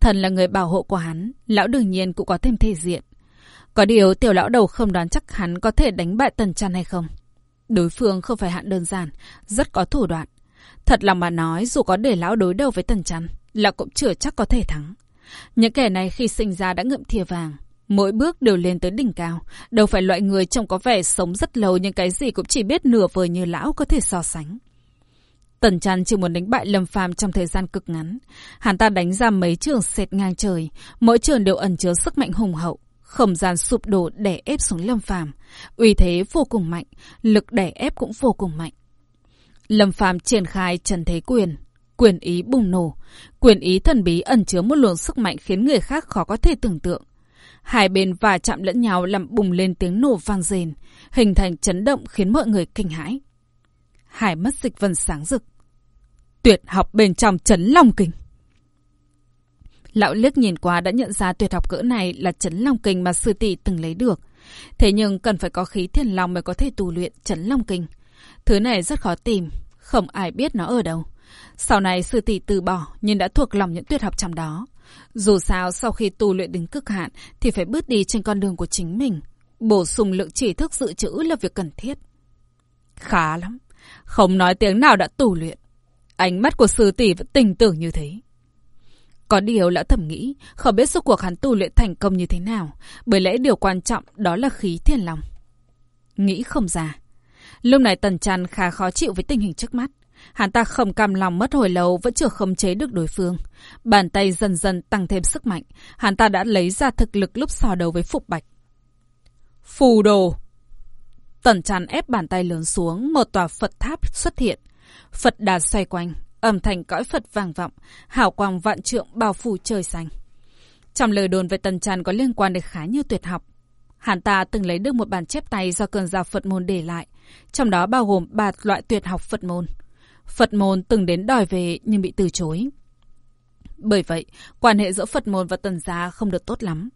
Thần là người bảo hộ của hắn, lão đương nhiên cũng có thêm thể diện. Có điều tiểu lão đầu không đoán chắc hắn có thể đánh bại tần chăn hay không. Đối phương không phải hạn đơn giản, rất có thủ đoạn. Thật lòng mà nói, dù có để lão đối đầu với tần chăn, là cũng chưa chắc có thể thắng. Những kẻ này khi sinh ra đã ngậm thìa vàng, mỗi bước đều lên tới đỉnh cao. Đâu phải loại người trông có vẻ sống rất lâu nhưng cái gì cũng chỉ biết nửa vời như lão có thể so sánh. Tần Trăn chỉ muốn đánh bại Lâm Phàm trong thời gian cực ngắn. Hắn ta đánh ra mấy trường xẹt ngang trời, mỗi trường đều ẩn chứa sức mạnh hùng hậu. Không gian sụp đổ đè ép xuống Lâm Phàm, uy thế vô cùng mạnh, lực đè ép cũng vô cùng mạnh. Lâm Phàm triển khai trần thế quyền, quyền ý bùng nổ, quyền ý thần bí ẩn chứa một luồng sức mạnh khiến người khác khó có thể tưởng tượng. Hai bên va chạm lẫn nhau làm bùng lên tiếng nổ vang rền, hình thành chấn động khiến mọi người kinh hãi. Hải mất dịch vân sáng rực. Tuyệt học bên trong chấn long kinh. Lão liếc nhìn qua đã nhận ra tuyệt học cỡ này là chấn long kinh mà sư tỷ từng lấy được. Thế nhưng cần phải có khí thiên long mới có thể tu luyện chấn long kinh. Thứ này rất khó tìm, không ai biết nó ở đâu. Sau này sư tỷ từ bỏ nhưng đã thuộc lòng những tuyệt học trong đó. Dù sao sau khi tu luyện đến cực hạn thì phải bước đi trên con đường của chính mình. Bổ sung lượng chỉ thức dự trữ là việc cần thiết. Khá lắm. Không nói tiếng nào đã tu luyện. Ánh mắt của sư tỷ vẫn tình tưởng như thế. Có điều lão thầm nghĩ, không biết suốt cuộc hắn tu luyện thành công như thế nào, bởi lẽ điều quan trọng đó là khí thiên lòng. Nghĩ không ra. Lúc này tần trăn khá khó chịu với tình hình trước mắt. Hắn ta không cam lòng mất hồi lâu vẫn chưa khống chế được đối phương. Bàn tay dần dần tăng thêm sức mạnh. Hắn ta đã lấy ra thực lực lúc so đầu với Phục Bạch. Phù đồ! Tần trăn ép bàn tay lớn xuống, một tòa Phật tháp xuất hiện. Phật đà xoay quanh, âm thanh cõi Phật vang vọng, hào quang vạn trượng bao phủ trời xanh. Trong lời đồn về Tần Trăn có liên quan đến khá nhiều tuyệt học. Hắn ta từng lấy được một bản chép tay do cơn giả Phật môn để lại, trong đó bao gồm ba loại tuyệt học Phật môn. Phật môn từng đến đòi về nhưng bị từ chối. Bởi vậy, quan hệ giữa Phật môn và Tần gia không được tốt lắm.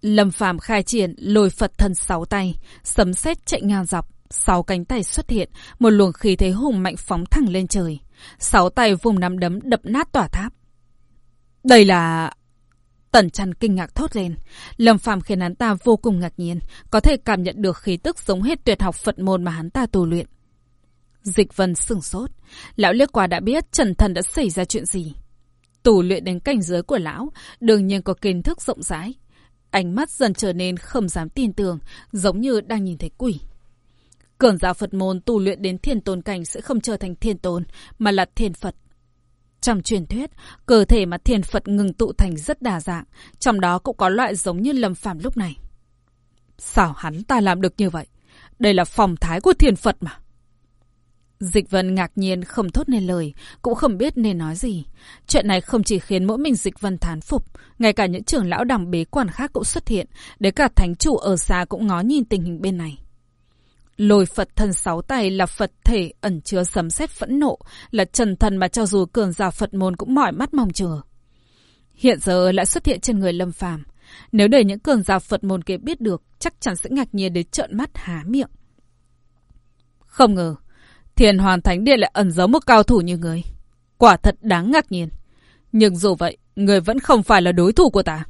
Lâm Phàm khai triển lôi Phật thần sáu tay, sấm sét chạy ngang dọc, sáu cánh tay xuất hiện, một luồng khí thế hùng mạnh phóng thẳng lên trời. Sáu tay vùng nắm đấm đập nát tỏa tháp. Đây là... Tần Trần kinh ngạc thốt lên. Lâm Phàm khiến hắn ta vô cùng ngạc nhiên, có thể cảm nhận được khí tức giống hết tuyệt học Phật môn mà hắn ta tu luyện. Dịch vân sừng sốt. Lão liếc qua đã biết Trần Thần đã xảy ra chuyện gì. Tù luyện đến cảnh giới của lão, đương nhiên có kiến thức rộng rãi. Ánh mắt dần trở nên không dám tin tưởng, giống như đang nhìn thấy quỷ. Cường giả Phật môn tu luyện đến thiên tôn cảnh sẽ không trở thành thiên tôn, mà là thiên Phật. Trong truyền thuyết, cơ thể mà thiền Phật ngừng tụ thành rất đa dạng, trong đó cũng có loại giống như lâm phàm lúc này. Sao hắn ta làm được như vậy? Đây là phòng thái của thiền Phật mà. Dịch Vân ngạc nhiên không thốt nên lời, cũng không biết nên nói gì. Chuyện này không chỉ khiến mỗi mình Dịch Vân thán phục, ngay cả những trưởng lão đằng bế quan khác cũng xuất hiện, để cả thánh chủ ở xa cũng ngó nhìn tình hình bên này. Lôi Phật thần sáu tay là Phật thể ẩn chứa sấm sét phẫn nộ, là trần thần mà cho dù cường giả Phật môn cũng mỏi mắt mong chờ. Hiện giờ lại xuất hiện trên người Lâm Phàm, nếu để những cường giả Phật môn kia biết được, chắc chắn sẽ ngạc nhiên đến trợn mắt há miệng. Không ngờ, Thiên Hoàn Thánh Điện lại ẩn giấu một cao thủ như người. Quả thật đáng ngạc nhiên. Nhưng dù vậy, người vẫn không phải là đối thủ của ta.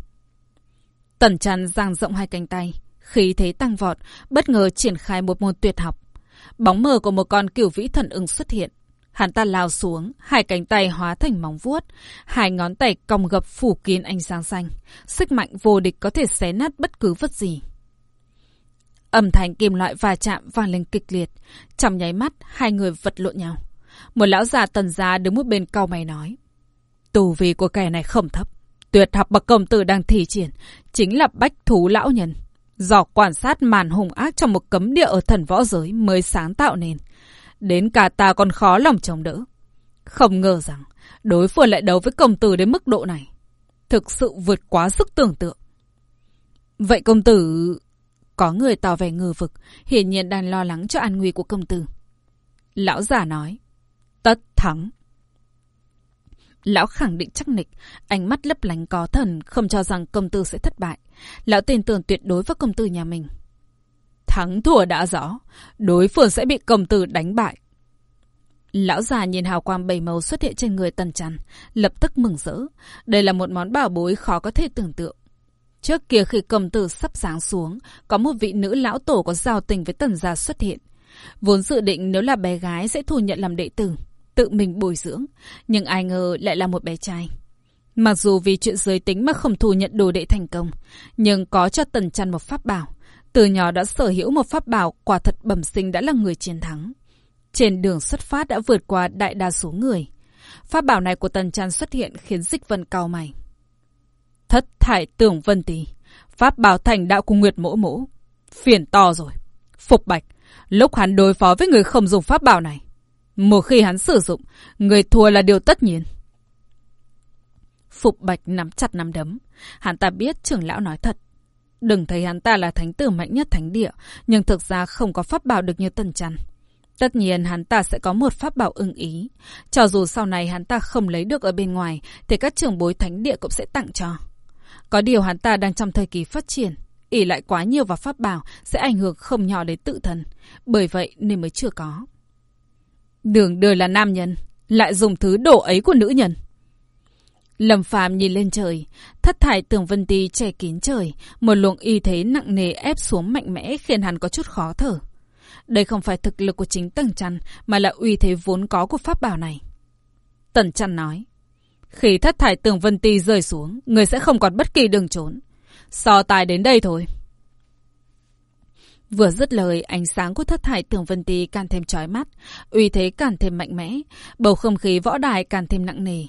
Tần trăn giang rộng hai cánh tay, khí thế tăng vọt, bất ngờ triển khai một môn tuyệt học. Bóng mờ của một con cửu vĩ thần ưng xuất hiện. Hắn ta lao xuống, hai cánh tay hóa thành móng vuốt, hai ngón tay cong gập phủ kín ánh sáng xanh. Sức mạnh vô địch có thể xé nát bất cứ vật gì. Âm thanh kim loại va chạm vang lên kịch liệt. Trong nháy mắt, hai người vật lộn nhau. Một lão già tần gia đứng một bên cau mày nói. Tù vi của kẻ này không thấp. Tuyệt học bậc công tử đang thi triển. Chính là bách thú lão nhân. Do quan sát màn hùng ác trong một cấm địa ở thần võ giới mới sáng tạo nên. Đến cả ta còn khó lòng chống đỡ. Không ngờ rằng đối phương lại đấu với công tử đến mức độ này. Thực sự vượt quá sức tưởng tượng. Vậy công tử... Có người tỏ vẻ ngờ vực, hiển nhiên đang lo lắng cho an nguy của công tử. Lão giả nói, tất thắng. Lão khẳng định chắc nịch, ánh mắt lấp lánh có thần, không cho rằng công tử sẽ thất bại. Lão tin tưởng tuyệt đối với công tử nhà mình. Thắng thua đã rõ, đối phương sẽ bị công tử đánh bại. Lão già nhìn hào quang bảy màu xuất hiện trên người tần chăn, lập tức mừng rỡ. Đây là một món bảo bối khó có thể tưởng tượng. Trước kia khi cầm tử sắp sáng xuống, có một vị nữ lão tổ có giao tình với tần gia xuất hiện. Vốn dự định nếu là bé gái sẽ thu nhận làm đệ tử, tự mình bồi dưỡng. Nhưng ai ngờ lại là một bé trai. Mặc dù vì chuyện giới tính mà không thu nhận đồ đệ thành công, nhưng có cho tần trăn một pháp bảo. Từ nhỏ đã sở hữu một pháp bảo, quả thật bẩm sinh đã là người chiến thắng. Trên đường xuất phát đã vượt qua đại đa số người. Pháp bảo này của tần trăn xuất hiện khiến dịch vân cao mày. Thất thải tưởng vân tì. Pháp bảo thành đạo của Nguyệt mỗ mỗ. Phiền to rồi. Phục bạch. Lúc hắn đối phó với người không dùng pháp bảo này. Một khi hắn sử dụng, người thua là điều tất nhiên. Phục bạch nắm chặt nắm đấm. Hắn ta biết trưởng lão nói thật. Đừng thấy hắn ta là thánh tử mạnh nhất thánh địa, nhưng thực ra không có pháp bảo được như tần chăn. Tất nhiên hắn ta sẽ có một pháp bảo ưng ý. Cho dù sau này hắn ta không lấy được ở bên ngoài, thì các trưởng bối thánh địa cũng sẽ tặng cho. Có điều hắn ta đang trong thời kỳ phát triển. ỉ lại quá nhiều vào pháp bảo sẽ ảnh hưởng không nhỏ đến tự thân. Bởi vậy nên mới chưa có. Đường đời là nam nhân, lại dùng thứ đổ ấy của nữ nhân. Lâm Phạm nhìn lên trời, thất thải tường vân ti che kín trời, một luồng y thế nặng nề ép xuống mạnh mẽ khiến hắn có chút khó thở. Đây không phải thực lực của chính Tần Trăn, mà là uy thế vốn có của pháp bảo này. Tần Trăn nói, khi thất thải tường vân ti rơi xuống, người sẽ không còn bất kỳ đường trốn. So tài đến đây thôi. Vừa dứt lời, ánh sáng của thất thải tường vân ti càng thêm chói mắt, uy thế càng thêm mạnh mẽ, bầu không khí võ đài càng thêm nặng nề.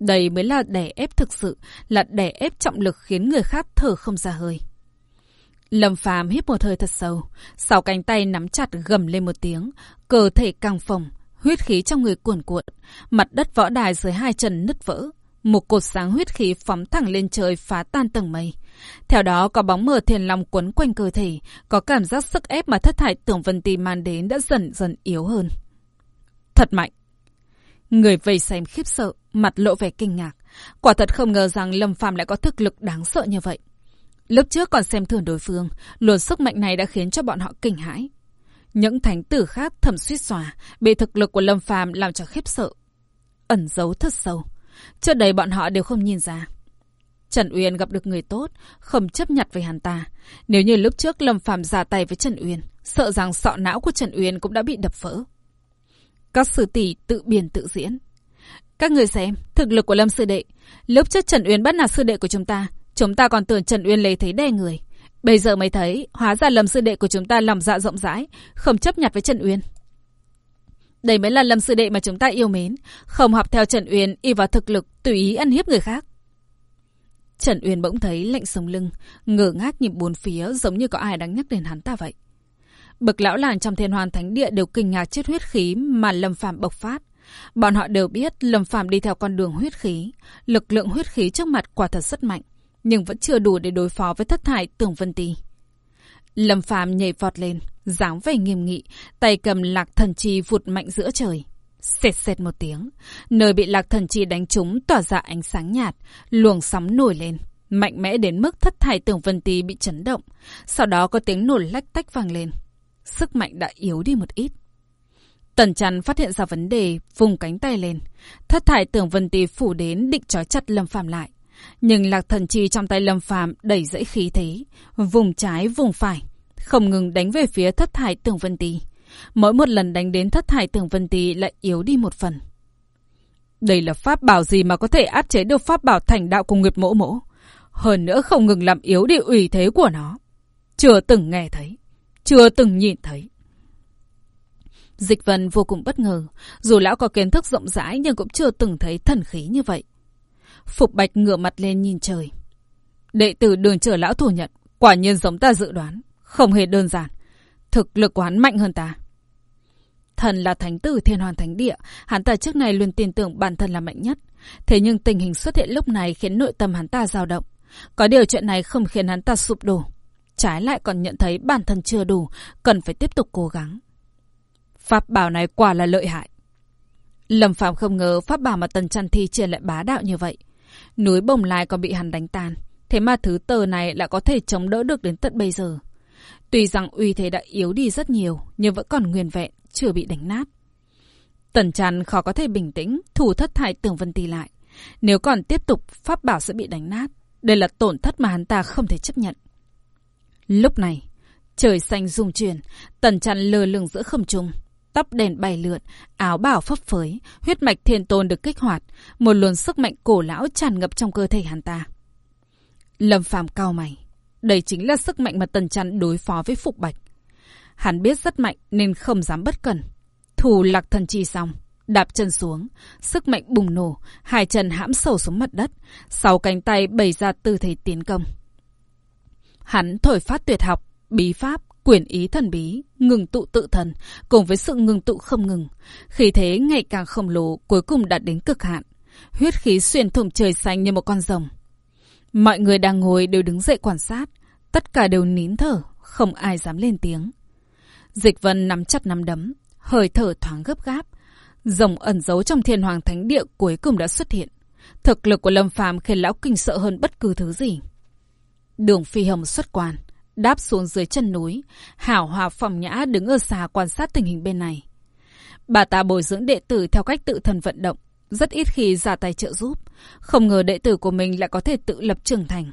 Đây mới là đè ép thực sự, là đè ép trọng lực khiến người khác thở không ra hơi. Lâm Phàm hít một hơi thật sâu, sau cánh tay nắm chặt gầm lên một tiếng, cơ thể căng phồng, huyết khí trong người cuồn cuộn, mặt đất võ đài dưới hai chân nứt vỡ, một cột sáng huyết khí phóng thẳng lên trời phá tan tầng mây. Theo đó có bóng mờ thiền long quấn quanh cơ thể, có cảm giác sức ép mà thất hại tưởng vân tì mang đến đã dần dần yếu hơn. Thật mạnh. Người vây xem khiếp sợ, mặt lộ vẻ kinh ngạc. Quả thật không ngờ rằng Lâm Phàm lại có thực lực đáng sợ như vậy. Lúc trước còn xem thường đối phương, luồng sức mạnh này đã khiến cho bọn họ kinh hãi. Những thánh tử khác thầm suýt xòa, bị thực lực của Lâm Phàm làm cho khiếp sợ. Ẩn giấu thật sâu. Trước đây bọn họ đều không nhìn ra. Trần Uyên gặp được người tốt, không chấp nhận với hắn ta. Nếu như lúc trước Lâm Phàm ra tay với Trần Uyên, sợ rằng sọ não của Trần Uyên cũng đã bị đập vỡ. Các sư tỷ tự biên tự diễn. Các người xem, thực lực của Lâm sư đệ. Lúc trước Trần Uyên bắt nạt sư đệ của chúng ta, chúng ta còn tưởng Trần Uyên lấy thế đè người. Bây giờ mới thấy, hóa ra Lâm sư đệ của chúng ta lòng dạ rộng rãi, không chấp nhặt với Trần Uyên. Đây mới là Lâm sư đệ mà chúng ta yêu mến, không học theo Trần Uyên y vào thực lực tùy ý ăn hiếp người khác. Trần Uyên bỗng thấy lạnh sống lưng, ngơ ngác nhìn bốn phía giống như có ai đang nhắc đến hắn ta vậy. Bực lão làng trong thiên hoàn thánh địa đều kinh ngạc chết huyết khí mà Lâm Phàm bộc phát. Bọn họ đều biết Lâm Phàm đi theo con đường huyết khí, lực lượng huyết khí trước mặt quả thật rất mạnh, nhưng vẫn chưa đủ để đối phó với thất thải Tưởng Vân Tì. Lâm Phàm nhảy vọt lên, dáng vẻ nghiêm nghị, tay cầm lạc thần chi vụt mạnh giữa trời. Xẹt xẹt một tiếng, nơi bị lạc thần chi đánh trúng tỏa ra ánh sáng nhạt, luồng sóng nổi lên, mạnh mẽ đến mức thất thải Tưởng Vân Tì bị chấn động. Sau đó có tiếng nổ lách tách vang lên. Sức mạnh đã yếu đi một ít. Tần chăn phát hiện ra vấn đề, vùng cánh tay lên. Thất thải tưởng vân tì phủ đến định trói chặt Lâm Phàm lại. Nhưng lạc thần chi trong tay Lâm Phàm đẩy dẫy khí thế, vùng trái vùng phải, không ngừng đánh về phía thất thải tưởng vân tì. Mỗi một lần đánh đến thất thải tưởng vân tì lại yếu đi một phần. Đây là pháp bảo gì mà có thể áp chế được pháp bảo thành đạo của Nguyệt Mỗ Mỗ. Hơn nữa không ngừng làm yếu đi ủy thế của nó. Chưa từng nghe thấy. Chưa từng nhìn thấy. Dịch vân vô cùng bất ngờ. Dù lão có kiến thức rộng rãi nhưng cũng chưa từng thấy thần khí như vậy. Phục Bạch ngửa mặt lên nhìn trời. Đệ tử đường trở lão thủ nhận. Quả nhiên giống ta dự đoán. Không hề đơn giản. Thực lực của hắn mạnh hơn ta. Thần là thánh tử, thiên hoàn thánh địa. Hắn ta trước này luôn tin tưởng bản thân là mạnh nhất. Thế nhưng tình hình xuất hiện lúc này khiến nội tâm hắn ta dao động. Có điều chuyện này không khiến hắn ta sụp đổ. Trái lại còn nhận thấy bản thân chưa đủ, cần phải tiếp tục cố gắng. Pháp bảo này quả là lợi hại. Lâm Phạm không ngờ pháp bảo mà Tần Trăn thi triển lại bá đạo như vậy. Núi bồng lai còn bị hắn đánh tan. Thế mà thứ tờ này lại có thể chống đỡ được đến tận bây giờ. Tuy rằng uy thế đã yếu đi rất nhiều, nhưng vẫn còn nguyên vẹn, chưa bị đánh nát. Tần Trăn khó có thể bình tĩnh, thủ thất thải tưởng vân tì lại. Nếu còn tiếp tục, pháp bảo sẽ bị đánh nát. Đây là tổn thất mà hắn ta không thể chấp nhận. Lúc này, trời xanh rung chuyển, tần chăn lơ lửng giữa không trung. Tóc đèn bay lượn, áo bảo phấp phới, huyết mạch thiên tôn được kích hoạt, một luồng sức mạnh cổ lão tràn ngập trong cơ thể hắn ta. Lâm phàm cao mày. Đây chính là sức mạnh mà tần chăn đối phó với Phục Bạch. Hắn biết rất mạnh nên không dám bất cẩn. Thủ lạc thần chi xong, đạp chân xuống, sức mạnh bùng nổ, hai chân hãm sâu xuống mặt đất, sáu cánh tay bày ra tư thế tiến công. Hắn thổi phát tuyệt học, bí pháp, quyền ý thần bí, ngừng tụ tự thần, cùng với sự ngừng tụ không ngừng. Khí thế ngày càng khổng lồ cuối cùng đạt đến cực hạn. Huyết khí xuyên thủng trời xanh như một con rồng. Mọi người đang ngồi đều đứng dậy quan sát. Tất cả đều nín thở, không ai dám lên tiếng. Dịch vân nắm chặt nắm đấm, hơi thở thoáng gấp gáp. Rồng ẩn giấu trong thiên hoàng thánh địa cuối cùng đã xuất hiện. Thực lực của Lâm Phàm khiến lão kinh sợ hơn bất cứ thứ gì. Đường phi hồng xuất quan, đáp xuống dưới chân núi, hảo hòa phòng nhã đứng ở xa quan sát tình hình bên này. Bà ta bồi dưỡng đệ tử theo cách tự thân vận động, rất ít khi ra tay trợ giúp. Không ngờ đệ tử của mình lại có thể tự lập trưởng thành.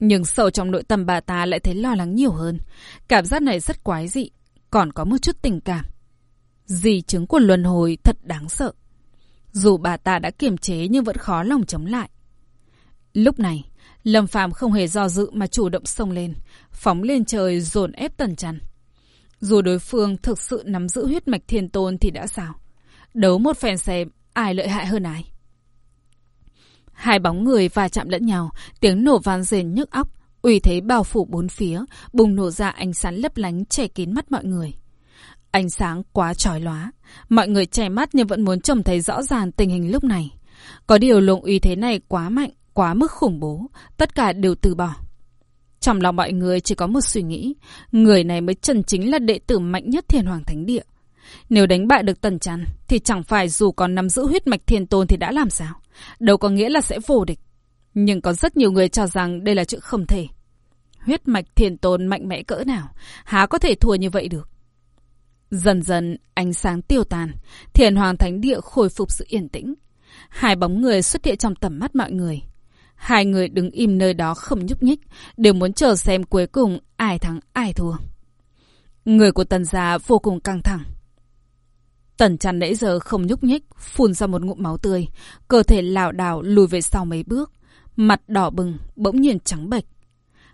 Nhưng sâu trong nội tâm bà ta lại thấy lo lắng nhiều hơn. Cảm giác này rất quái dị, còn có một chút tình cảm. Di chứng của luân hồi thật đáng sợ. Dù bà ta đã kiềm chế nhưng vẫn khó lòng chống lại. Lúc này, Lâm Phàm không hề do dự mà chủ động xông lên, phóng lên trời dồn ép tần chăn. Dù đối phương thực sự nắm giữ huyết mạch thiên tôn thì đã sao? Đấu một phen xem ai lợi hại hơn ai. Hai bóng người va chạm lẫn nhau, tiếng nổ vang rền nhức óc, uy thế bao phủ bốn phía, bùng nổ ra ánh sáng lấp lánh che kín mắt mọi người. Ánh sáng quá trói lóa, mọi người che mắt nhưng vẫn muốn trông thấy rõ ràng tình hình lúc này. Có điều luồng uy thế này quá mạnh, quá mức khủng bố, tất cả đều từ bỏ. Trong lòng mọi người chỉ có một suy nghĩ, người này mới chân chính là đệ tử mạnh nhất thiên hoàng thánh địa. Nếu đánh bại được tần chăn, thì chẳng phải dù còn nắm giữ huyết mạch thiên tôn thì đã làm sao? Đâu có nghĩa là sẽ vô địch. Nhưng có rất nhiều người cho rằng đây là chuyện không thể. Huyết mạch thiên tôn mạnh mẽ cỡ nào, há có thể thua như vậy được. Dần dần, ánh sáng tiêu tàn, thiền hoàng thánh địa khôi phục sự yên tĩnh. Hai bóng người xuất hiện trong tầm mắt mọi người. Hai người đứng im nơi đó không nhúc nhích, đều muốn chờ xem cuối cùng ai thắng ai thua. Người của tần gia vô cùng căng thẳng. Tần chăn nãy giờ không nhúc nhích, phun ra một ngụm máu tươi, cơ thể lảo đảo lùi về sau mấy bước, mặt đỏ bừng, bỗng nhiên trắng bệch.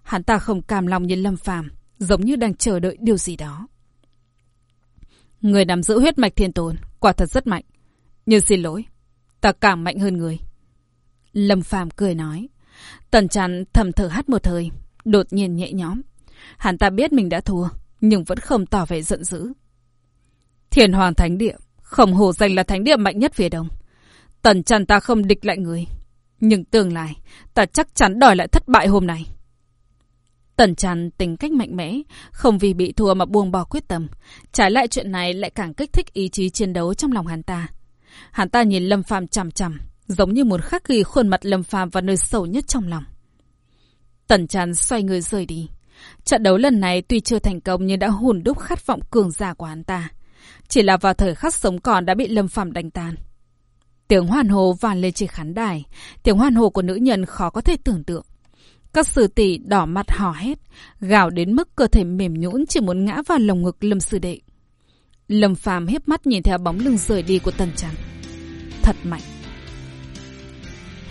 Hắn ta không cam lòng nhìn Lâm Phàm, giống như đang chờ đợi điều gì đó. Người nắm giữ huyết mạch thiên tồn, quả thật rất mạnh. Nhưng xin lỗi, ta càng mạnh hơn người. Lâm Phàm cười nói. Tần chăn thầm thở hát một thời, đột nhiên nhẹ nhõm. Hắn ta biết mình đã thua, nhưng vẫn không tỏ vẻ giận dữ. Thiền Hoàng Thánh Địa, khổng hồ danh là Thánh Địa mạnh nhất phía Đông. Tần chăn ta không địch lại người. Nhưng tương lai, ta chắc chắn đòi lại thất bại hôm nay. Tần chăn tính cách mạnh mẽ, không vì bị thua mà buông bỏ quyết tâm. Trái lại chuyện này lại càng kích thích ý chí chiến đấu trong lòng hắn ta. Hắn ta nhìn Lâm Phàm chằm chằm, giống như một khắc ghi khuôn mặt Lâm Phàm vào nơi sâu nhất trong lòng. Tần Tràn xoay người rời đi. Trận đấu lần này tuy chưa thành công nhưng đã hùn đúc khát vọng cường giả của hắn ta. Chỉ là vào thời khắc sống còn đã bị Lâm Phàm đánh tan. Tiếng hoàn hồ vàn lên trên khán đài. Tiếng hoàn hồ của nữ nhân khó có thể tưởng tượng. Các sư tỷ đỏ mặt hò hét, gào đến mức cơ thể mềm nhũn chỉ muốn ngã vào lồng ngực Lâm sư đệ. Lâm Phàm hiếp mắt nhìn theo bóng lưng rời đi của Tần Trắng. Thật mạnh.